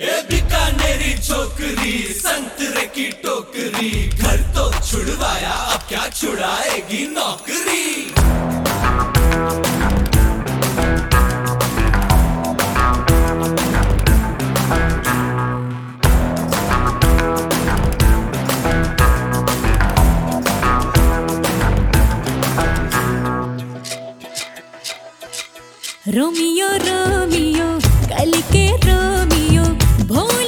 ए छोकरी संतरे की टोकरी। घर तो छुड़वाया, अब क्या छुड़ाएगी नौकरी? रोमियो रोमियो कल के रोमियो। ভোর